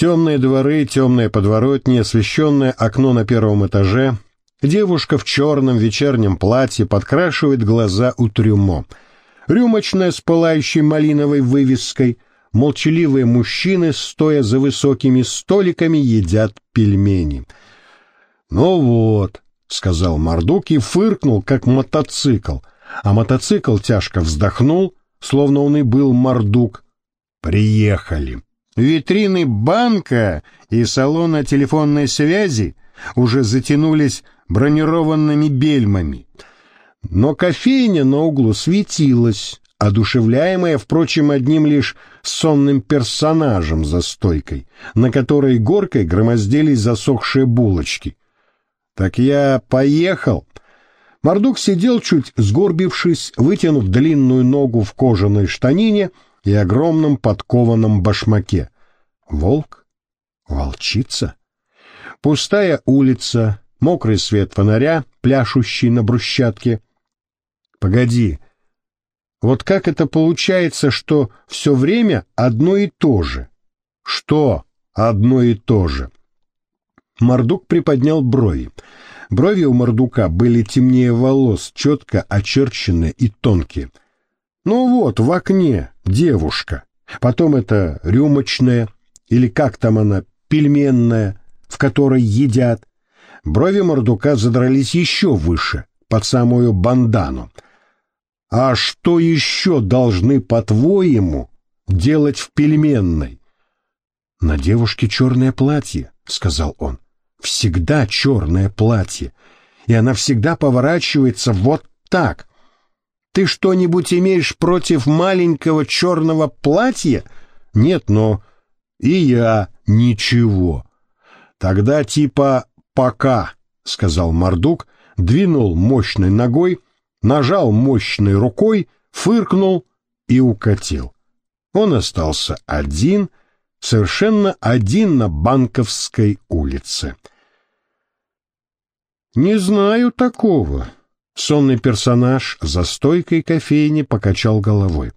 Темные дворы, темное подворотни, освещенное окно на первом этаже. Девушка в черном вечернем платье подкрашивает глаза у трюмо. Рюмочная с пылающей малиновой вывеской. Молчаливые мужчины, стоя за высокими столиками, едят пельмени. «Ну вот», — сказал Мордук и фыркнул, как мотоцикл, а мотоцикл тяжко вздохнул, словно он и был Мордук. «Приехали». Витрины банка и салона телефонной связи уже затянулись бронированными бельмами. Но кофейня на углу светилась, одушевляемая, впрочем, одним лишь сонным персонажем за стойкой, на которой горкой громоздились засохшие булочки. «Так я поехал». Мордук сидел чуть сгорбившись, вытянув длинную ногу в кожаной штанине — и огромном подкованном башмаке. Волк? Волчица? Пустая улица, мокрый свет фонаря, пляшущий на брусчатке. Погоди, вот как это получается, что все время одно и то же? Что одно и то же? Мордук приподнял брови. Брови у Мордука были темнее волос, четко очерченные и тонкие. Ну вот, в окне девушка. Потом это рюмочная, или как там она, пельменная, в которой едят. Брови Мордука задрались еще выше, под самую бандану. А что еще должны, по-твоему, делать в пельменной? На девушке черное платье, сказал он. Всегда черное платье. И она всегда поворачивается вот так, ты что-нибудь имеешь против маленького черного платья? Нет, но и я ничего. Тогда типа пока, сказал Мордук, двинул мощной ногой, нажал мощной рукой, фыркнул и укатил. Он остался один, совершенно один на Банковской улице. «Не знаю такого», Сонный персонаж за стойкой кофейни покачал головой.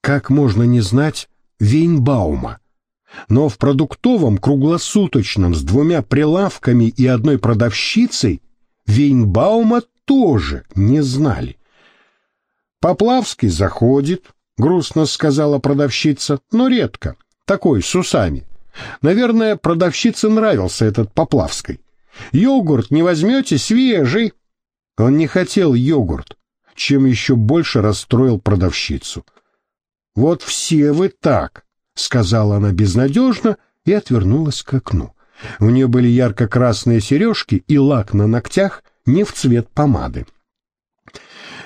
Как можно не знать Вейнбаума? Но в продуктовом круглосуточном с двумя прилавками и одной продавщицей Вейнбаума тоже не знали. Поплавский заходит, грустно сказала продавщица, но редко, такой с усами. Наверное, продавщице нравился этот Поплавский. Йогурт не возьмете свежий, он не хотел йогурт, чем еще больше расстроил продавщицу. «Вот все вы так», — сказала она безнадежно и отвернулась к окну. У нее были ярко-красные сережки и лак на ногтях не в цвет помады.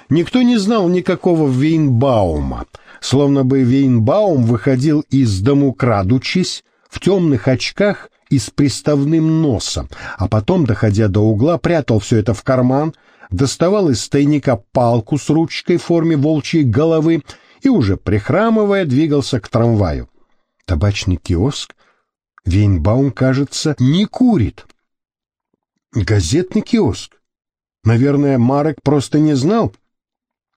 Никто не знал никакого Вейнбаума, словно бы Вейнбаум выходил из дому крадучись, в темных очках и с приставным носом, а потом, доходя до угла, прятал все это в карман, доставал из тайника палку с ручкой в форме волчьей головы и уже прихрамывая двигался к трамваю. Табачный киоск? Вейнбаум, кажется, не курит. Газетный киоск? Наверное, Марек просто не знал,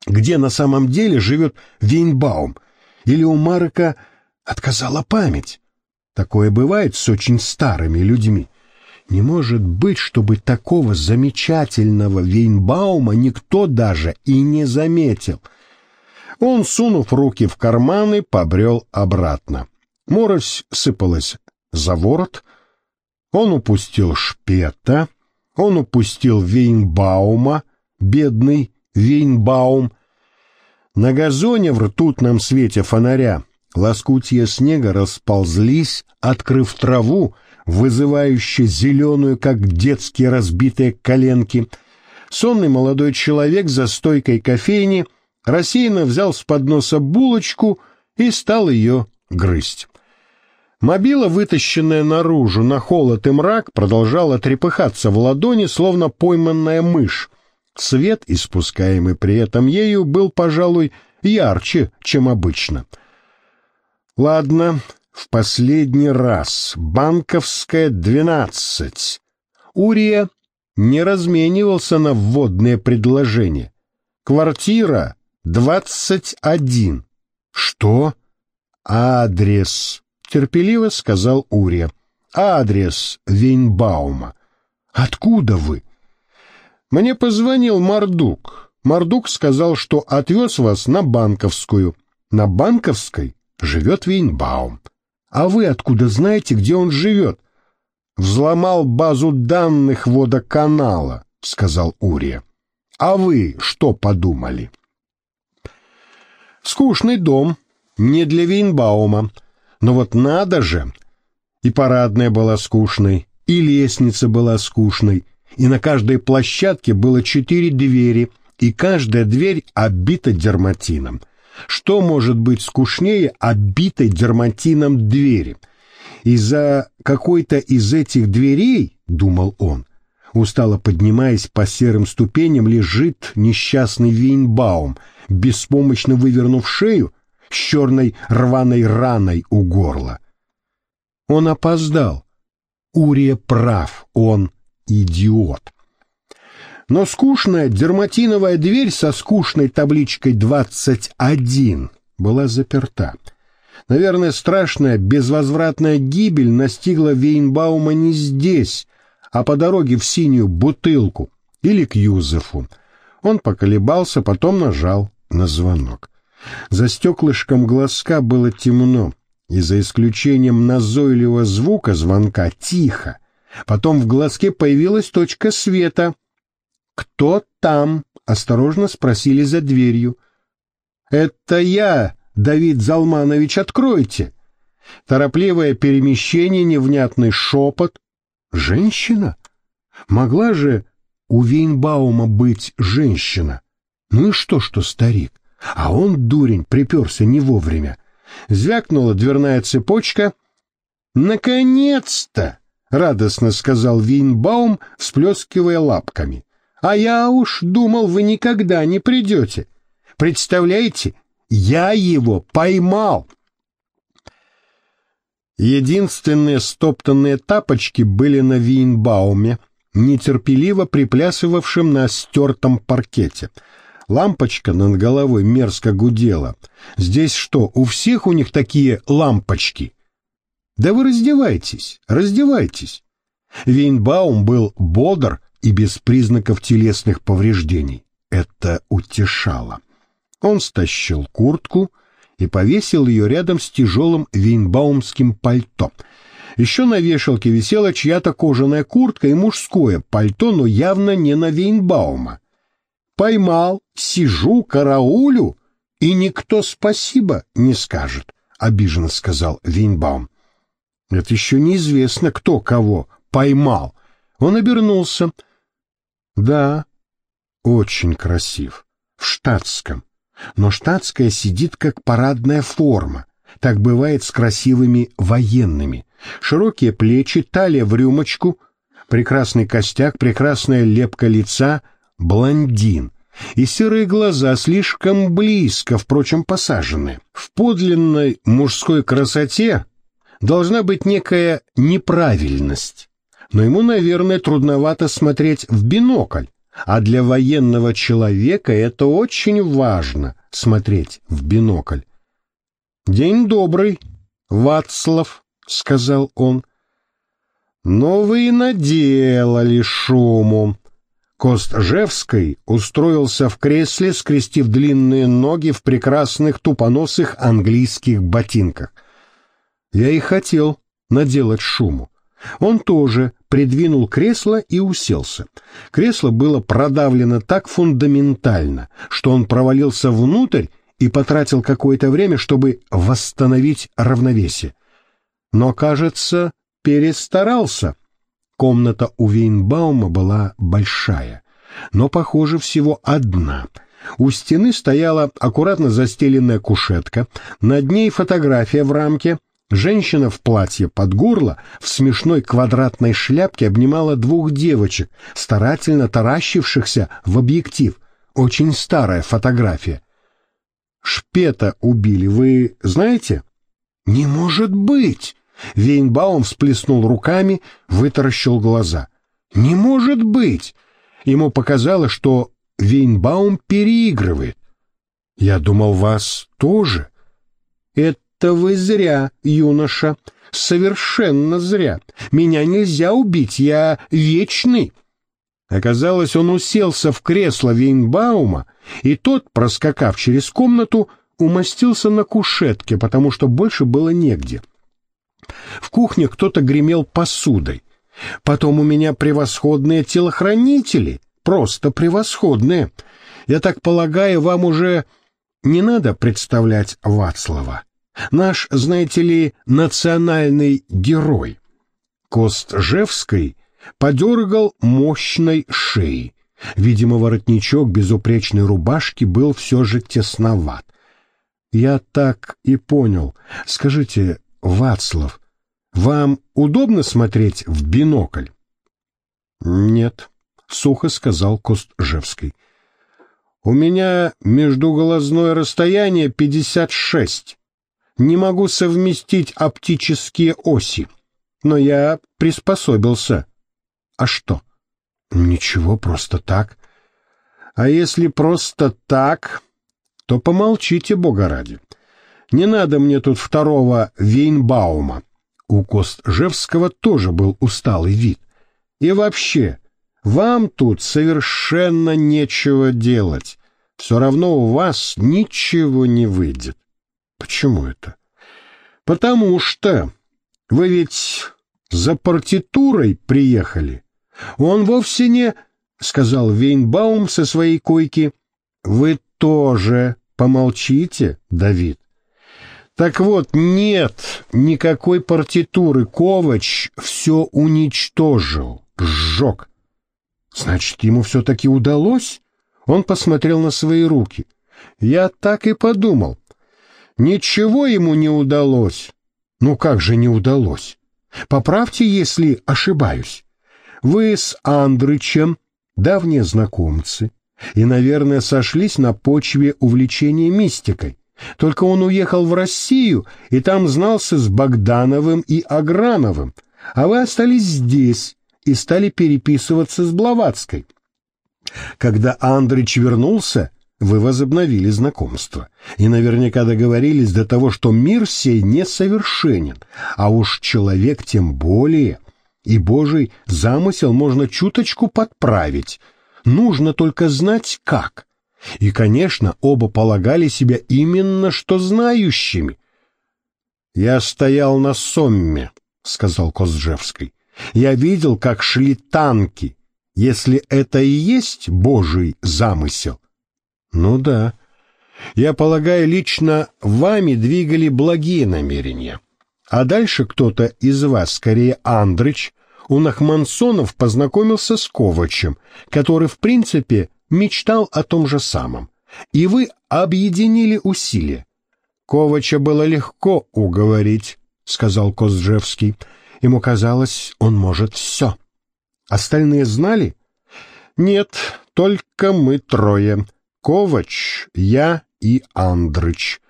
где на самом деле живет Вейнбаум, или у Марека отказала память. Такое бывает с очень старыми людьми. Не может быть, чтобы такого замечательного Вейнбаума никто даже и не заметил. Он, сунув руки в карманы, побрел обратно. Морось сыпалась за ворот. Он упустил шпета. Он упустил Вейнбаума, бедный Вейнбаум. На газоне в ртутном свете фонаря лоскутья снега расползлись, открыв траву, вызывающе зеленую, как детские разбитые коленки. Сонный молодой человек за стойкой кофейни рассеянно взял с подноса булочку и стал ее грызть. Мобила, вытащенная наружу на холод и мрак, продолжала трепыхаться в ладони, словно пойманная мышь. Свет, испускаемый при этом ею, был, пожалуй, ярче, чем обычно. Ладно, в последний раз. Банковская, двенадцать. Урия не разменивался на вводные предложения. Квартира, двадцать один. Что? Адрес. терпеливо сказал Урия. Адрес Вейнбаума. Откуда вы? Мне позвонил Мардук. Мардук сказал, что отвез вас на Банковскую. На Банковской живет Вейнбаум. А вы откуда знаете, где он живет? Взломал базу данных водоканала, сказал Урия. А вы что подумали? Скучный дом, не для Вейнбаума. Но вот надо же! И парадная была скучной, и лестница была скучной, и на каждой площадке было четыре двери, и каждая дверь обита дерматином. Что может быть скучнее обитой дерматином двери? И за какой-то из этих дверей, думал он, устало поднимаясь по серым ступеням, лежит несчастный Вейнбаум, беспомощно вывернув шею с черной рваной раной у горла. Он опоздал. Урия прав, он идиот. Но скучная дерматиновая дверь со скучной табличкой «21» была заперта. Наверное, страшная безвозвратная гибель настигла Вейнбаума не здесь, а по дороге в синюю бутылку или к Юзефу. Он поколебался, потом нажал на звонок. За стеклышком глазка было темно, и за исключением назойливого звука звонка тихо. Потом в глазке появилась точка света. «Кто там?» — осторожно спросили за дверью. «Это я, Давид Залманович, откройте!» Торопливое перемещение, невнятный шепот. Женщина? Могла же у Вейнбаума быть женщина? Ну и что, что старик? А он, дурень, приперся не вовремя. Звякнула дверная цепочка. «Наконец-то!» — радостно сказал Вейнбаум, всплескивая лапками. «А я уж думал, вы никогда не придете. Представляете, я его поймал!» Единственные стоптанные тапочки были на Вейнбауме, нетерпеливо приплясывавшим на стертом паркете — Лампочка над головой мерзко гудела. Здесь что, у всех у них такие лампочки? Да вы раздевайтесь, раздевайтесь. Вейнбаум был бодр и без признаков телесных повреждений. Это утешало. Он стащил куртку и повесил ее рядом с тяжелым вейнбаумским пальто. Еще на вешалке висела чья-то кожаная куртка и мужское пальто, но явно не на Вейнбаума. Поймал, сижу, караулю, и никто спасибо не скажет, — обиженно сказал Винбаум. Это еще неизвестно, кто кого поймал. Он обернулся. Да, очень красив, в штатском. Но штатская сидит как парадная форма. Так бывает с красивыми военными. Широкие плечи, талия в рюмочку, прекрасный костяк, прекрасная лепка лица, блондин, и серые глаза слишком близко, впрочем, посажены. В подлинной мужской красоте должна быть некая неправильность, но ему, наверное, трудновато смотреть в бинокль, а для военного человека это очень важно — смотреть в бинокль. «День добрый, Вацлав», — сказал он. «Но вы наделали шуму», Костжевский устроился в кресле, скрестив длинные ноги в прекрасных тупоносых английских ботинках. Я и хотел наделать шуму. Он тоже придвинул кресло и уселся. Кресло было продавлено так фундаментально, что он провалился внутрь и потратил какое-то время, чтобы восстановить равновесие. Но, кажется, перестарался. Комната у Вейнбаума была большая, но, похоже, всего одна. У стены стояла аккуратно застеленная кушетка, над ней фотография в рамке. Женщина в платье под горло в смешной квадратной шляпке обнимала двух девочек, старательно таращившихся в объектив. Очень старая фотография. Шпета убили, вы знаете? Не может быть! Вейнбаум всплеснул руками, вытаращил глаза. «Не может быть!» Ему показалось, что Вейнбаум переигрывает. «Я думал, вас тоже». «Это это вы зря, юноша, совершенно зря. Меня нельзя убить, я вечный». Оказалось, он уселся в кресло Вейнбаума, и тот, проскакав через комнату, умостился на кушетке, потому что больше было негде. В кухне кто-то гремел посудой. Потом у меня превосходные телохранители, просто превосходные. Я так полагаю, вам уже не надо представлять Вацлава. Наш, знаете ли, национальный герой. Костжевский подергал мощной шеей. Видимо, воротничок безупречной рубашки был все же тесноват. Я так и понял. Скажите, Вацлав, вам удобно смотреть в бинокль? Нет, сухо сказал Костжевский. У меня междуглазное расстояние 56. Не могу совместить оптические оси, но я приспособился. А что? Ничего, просто так. А если просто так, то помолчите, Бога ради. Не надо мне тут второго Вейнбаума. У Костжевского тоже был усталый вид. И вообще, вам тут совершенно нечего делать. Все равно у вас ничего не выйдет. Почему это? Потому что вы ведь за партитурой приехали. Он вовсе не, — сказал Вейнбаум со своей койки. Вы тоже помолчите, Давид. Так вот, нет никакой партитуры. Ковач все уничтожил, сжег. Значит, ему все-таки удалось? Он посмотрел на свои руки. Я так и подумал. Ничего ему не удалось. Ну как же не удалось? Поправьте, если ошибаюсь. Вы с Андрычем давние знакомцы и, наверное, сошлись на почве увлечения мистикой. Только он уехал в Россию и там знался с Богдановым и Аграновым, а вы остались здесь и стали переписываться с Блаватской. Когда Андрыч вернулся, вы возобновили знакомство и наверняка договорились до того, что мир сей несовершенен, а уж человек тем более — и Божий замысел можно чуточку подправить. Нужно только знать как. И, конечно, оба полагали себя именно что знающими. «Я стоял на Сомме», — сказал Козжевский. «Я видел, как шли танки. Если это и есть Божий замысел». «Ну да. Я полагаю, лично вами двигали благие намерения». А дальше кто-то из вас, скорее Андрыч, у Нахмансонов познакомился с Ковачем, который, в принципе, мечтал о том же самом. И вы объединили усилия. Ковача было легко уговорить, — сказал Козжевский. Ему казалось, он может все. Остальные знали? Нет, только мы трое. Ковач, я и Андрыч.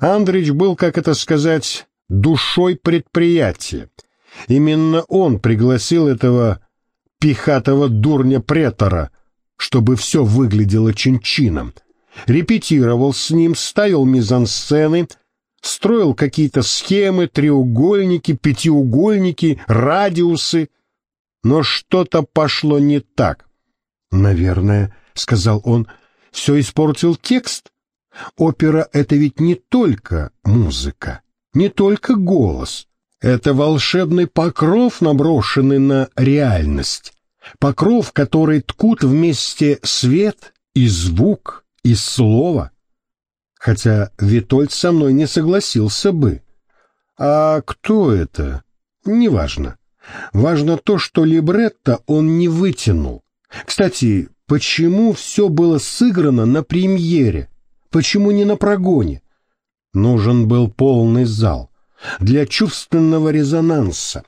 Андрыч был, как это сказать, душой предприятия. Именно он пригласил этого пихатого дурня-претора, чтобы все выглядело чин-чином. Репетировал с ним, ставил мизансцены, строил какие-то схемы, треугольники, пятиугольники, радиусы. Но что-то пошло не так. «Наверное», — сказал он, — «все испортил текст. Опера — это ведь не только музыка» не только голос. Это волшебный покров, наброшенный на реальность. Покров, который ткут вместе свет и звук и слово. Хотя Витольд со мной не согласился бы. А кто это? Неважно. Важно то, что либретто он не вытянул. Кстати, почему все было сыграно на премьере? Почему не на прогоне? Нужен был полный зал для чувственного резонанса.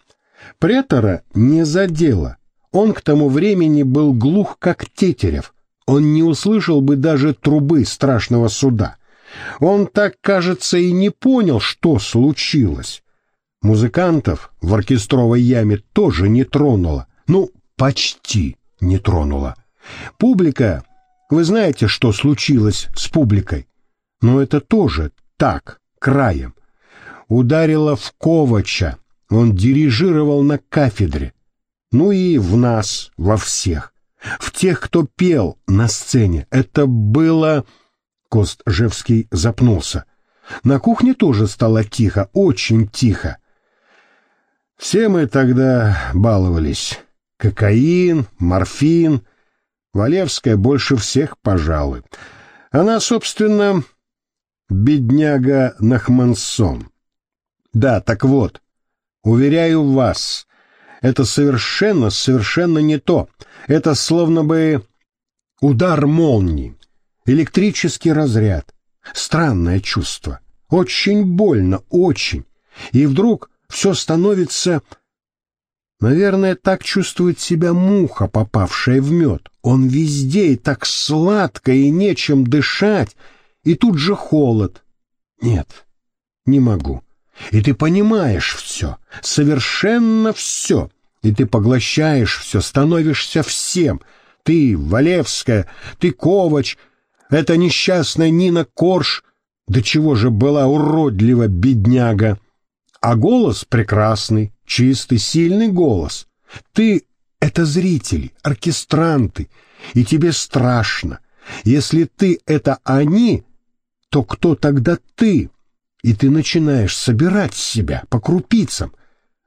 Претора не задело. Он к тому времени был глух, как Тетерев. Он не услышал бы даже трубы страшного суда. Он так, кажется, и не понял, что случилось. Музыкантов в оркестровой яме тоже не тронуло. Ну, почти не тронуло. Публика... Вы знаете, что случилось с публикой? Но это тоже так, краем. ударила в Ковача, он дирижировал на кафедре. Ну и в нас, во всех. В тех, кто пел на сцене. Это было... Костжевский запнулся. На кухне тоже стало тихо, очень тихо. Все мы тогда баловались. Кокаин, морфин. Валевская больше всех, пожалуй. Она, собственно, бедняга Нахмансон. Да, так вот, уверяю вас, это совершенно, совершенно не то. Это словно бы удар молнии, электрический разряд. Странное чувство. Очень больно, очень. И вдруг все становится... Наверное, так чувствует себя муха, попавшая в мед. Он везде и так сладко, и нечем дышать, и тут же холод. Нет, не могу. И ты понимаешь все, совершенно все. И ты поглощаешь все, становишься всем. Ты, Валевская, ты, Ковач, эта несчастная Нина Корж, до чего же была уродлива бедняга. А голос прекрасный, чистый, сильный голос. Ты — это зрители, оркестранты, и тебе страшно. Если ты — это они, то кто тогда ты? И ты начинаешь собирать себя по крупицам.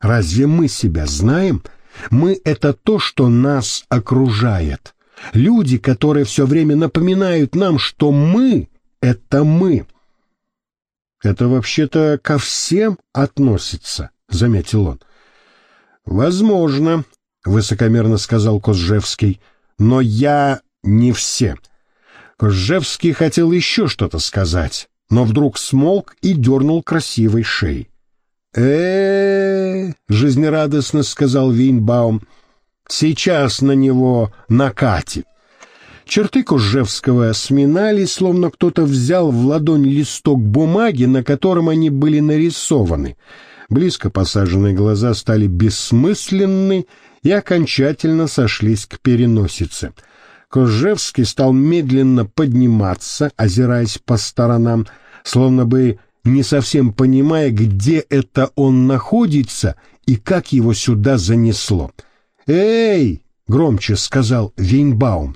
Разве мы себя знаем? Мы — это то, что нас окружает. Люди, которые все время напоминают нам, что мы — это мы. Это вообще-то ко всем относится, — заметил он. Возможно, — высокомерно сказал Козжевский, — но я не все. Козжевский хотел еще что-то сказать, но вдруг смолк и дернул красивой шеей. э жизнерадостно сказал Винбаум, — «сейчас на него накатит». Черты Кужевского сминались, словно кто-то взял в ладонь листок бумаги, на котором они были нарисованы. Близко посаженные глаза стали бессмысленны и окончательно сошлись к переносице. Кожевский стал медленно подниматься, озираясь по сторонам, словно бы не совсем понимая, где это он находится и как его сюда занесло. «Эй!» — громче сказал Вейнбаум.